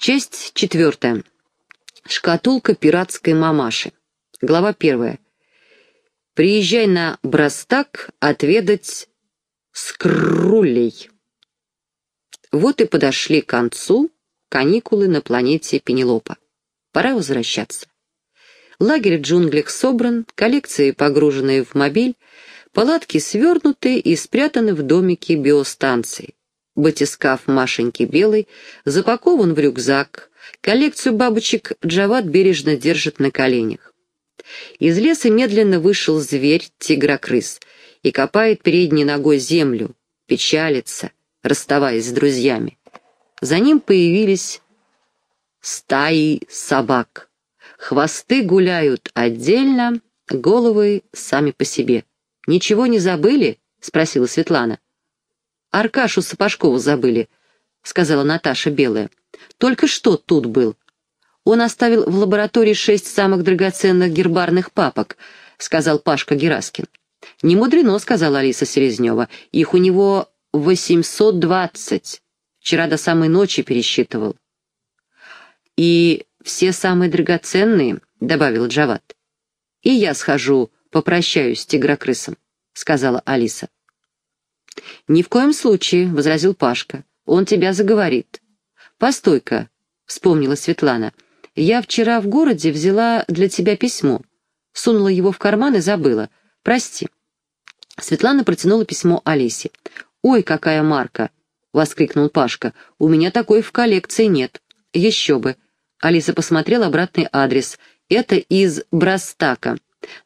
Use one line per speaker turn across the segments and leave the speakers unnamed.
Часть четвертая. Шкатулка пиратской мамаши. Глава первая. Приезжай на Брастак отведать скрулей. Вот и подошли к концу каникулы на планете Пенелопа. Пора возвращаться. Лагерь в джунглях собран, коллекции погруженные в мобиль, палатки свернуты и спрятаны в домике биостанции. Батискаф Машеньки Белый запакован в рюкзак, коллекцию бабочек Джават бережно держит на коленях. Из леса медленно вышел зверь, тигрокрыс, и копает передней ногой землю, печалится, расставаясь с друзьями. За ним появились стаи собак. Хвосты гуляют отдельно, головы сами по себе. «Ничего не забыли?» — спросила Светлана. «Аркашу Сапожкову забыли», — сказала Наташа Белая. «Только что тут был. Он оставил в лаборатории шесть самых драгоценных гербарных папок», — сказал Пашка Гераскин. «Не мудрено», — сказала Алиса Селезнева. «Их у него восемьсот двадцать. Вчера до самой ночи пересчитывал». «И все самые драгоценные», — добавил Джават. «И я схожу, попрощаюсь с тигрокрысом», — сказала Алиса. «Ни в коем случае», — возразил Пашка. «Он тебя заговорит». «Постой-ка», — вспомнила Светлана. «Я вчера в городе взяла для тебя письмо. Сунула его в карман и забыла. Прости». Светлана протянула письмо Алисе. «Ой, какая марка!» — воскликнул Пашка. «У меня такой в коллекции нет». «Еще бы!» Алиса посмотрела обратный адрес. «Это из Брастака».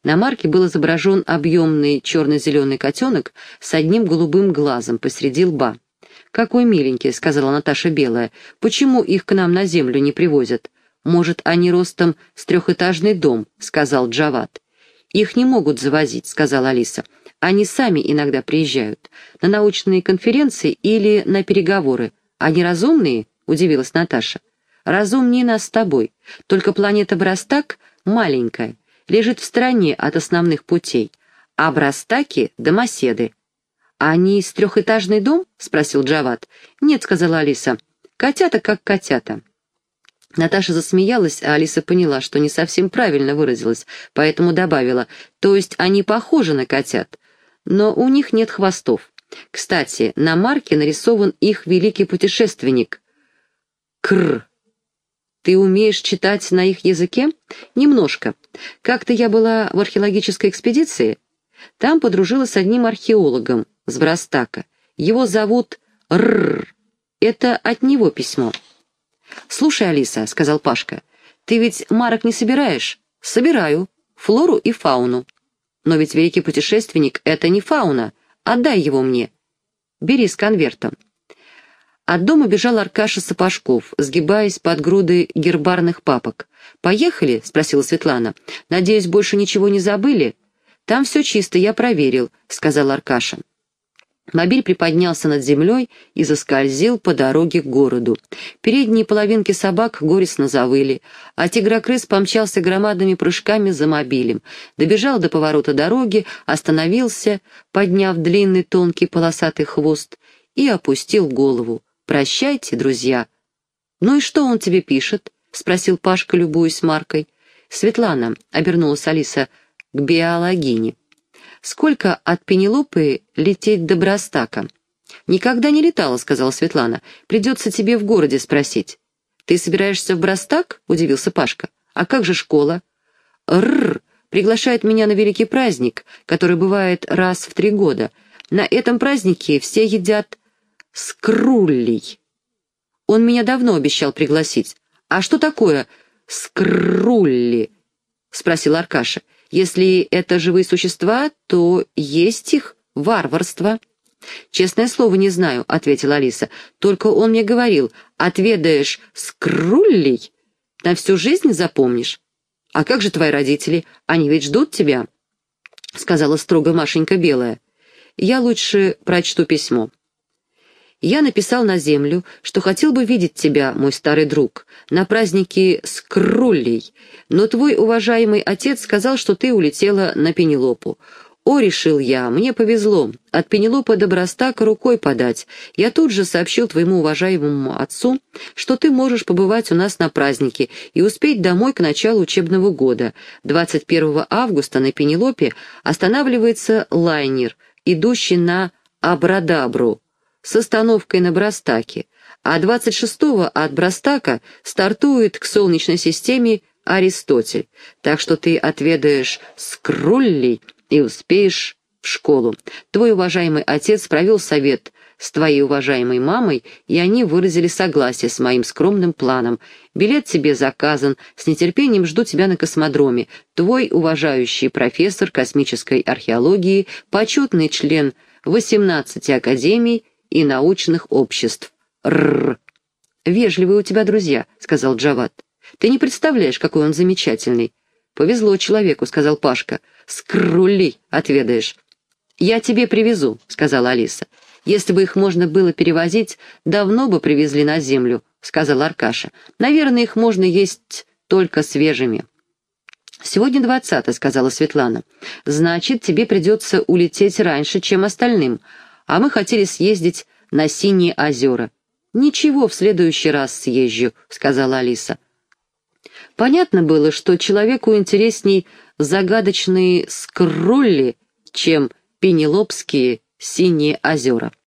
На марке был изображен объемный черно-зеленый котенок с одним голубым глазом посреди лба. «Какой миленький», — сказала Наташа Белая. «Почему их к нам на землю не привозят?» «Может, они ростом с трехэтажный дом», — сказал Джават. «Их не могут завозить», — сказала Алиса. «Они сами иногда приезжают. На научные конференции или на переговоры. Они разумные?» — удивилась Наташа. «Разумнее нас с тобой. Только планета Брастак маленькая лежит в стороне от основных путей, а Брастаки — домоседы. «А они из трехэтажный дом?» — спросил Джават. «Нет», — сказала Алиса. «Котята как котята». Наташа засмеялась, а Алиса поняла, что не совсем правильно выразилась, поэтому добавила, то есть они похожи на котят, но у них нет хвостов. Кстати, на марке нарисован их великий путешественник. Кр. Ты умеешь читать на их языке? Немножко. Как-то я была в археологической экспедиции. Там подружилась с одним археологом с Брастака. Его зовут Рр. Это от него письмо. «Слушай, Алиса», — сказал Пашка, — «ты ведь марок не собираешь?» «Собираю. Флору и фауну». «Но ведь великий путешественник — это не фауна. Отдай его мне». «Бери с конвертом». От дома бежал Аркаша Сапожков, сгибаясь под груды гербарных папок. «Поехали?» — спросила Светлана. «Надеюсь, больше ничего не забыли?» «Там все чисто, я проверил», — сказал Аркаша. Мобиль приподнялся над землей и заскользил по дороге к городу. Передние половинки собак горестно завыли, а тигрокрыс помчался громадными прыжками за мобилем. Добежал до поворота дороги, остановился, подняв длинный тонкий полосатый хвост, и опустил голову. «Прощайте, друзья». «Ну и что он тебе пишет?» — спросил Пашка, любуясь Маркой. «Светлана», — обернулась Алиса к биологине. «Сколько от Пенелопы лететь до Брастака?» «Никогда не летала», — сказала Светлана. «Придется тебе в городе спросить». «Ты собираешься в Брастак?» — удивился Пашка. «А как же школа?» «Рррр! Приглашает меня на великий праздник, который бывает раз в три года. На этом празднике все едят скруллей. Он меня давно обещал пригласить. А что такое скрулли? Спросил Аркаша. Если это живые существа, то есть их варварство. «Честное слово, не знаю», — ответила Алиса. «Только он мне говорил, отведаешь скруллей, на всю жизнь запомнишь. А как же твои родители? Они ведь ждут тебя», — сказала строго Машенька Белая. «Я лучше прочту письмо». Я написал на землю, что хотел бы видеть тебя, мой старый друг, на празднике с Круллей, но твой уважаемый отец сказал, что ты улетела на Пенелопу. «О, — решил я, — мне повезло. От Пенелопы до Брастака рукой подать. Я тут же сообщил твоему уважаемому отцу, что ты можешь побывать у нас на празднике и успеть домой к началу учебного года. 21 августа на Пенелопе останавливается лайнер, идущий на Абрадабру, с остановкой на Брастаке, а 26-го от Брастака стартует к Солнечной системе Аристотель, так что ты отведаешь скруллей и успеешь в школу. Твой уважаемый отец провел совет с твоей уважаемой мамой, и они выразили согласие с моим скромным планом. Билет тебе заказан, с нетерпением жду тебя на космодроме. Твой уважающий профессор космической археологии, почетный член 18 академий и научных обществ. Рррр. «Вежливые у тебя друзья», — сказал Джават. «Ты не представляешь, какой он замечательный». «Повезло человеку», — сказал Пашка. «Скрули отведаешь». «Я тебе привезу», — сказала Алиса. «Если бы их можно было перевозить, давно бы привезли на землю», — сказал Аркаша. «Наверное, их можно есть только свежими». «Сегодня двадцатое», — сказала Светлана. «Значит, тебе придется улететь раньше, чем остальным. А мы хотели съездить на Синие озера». «Ничего, в следующий раз съезжу», — сказала Алиса. Понятно было, что человеку интересней загадочные скролли, чем пенелопские синие озера.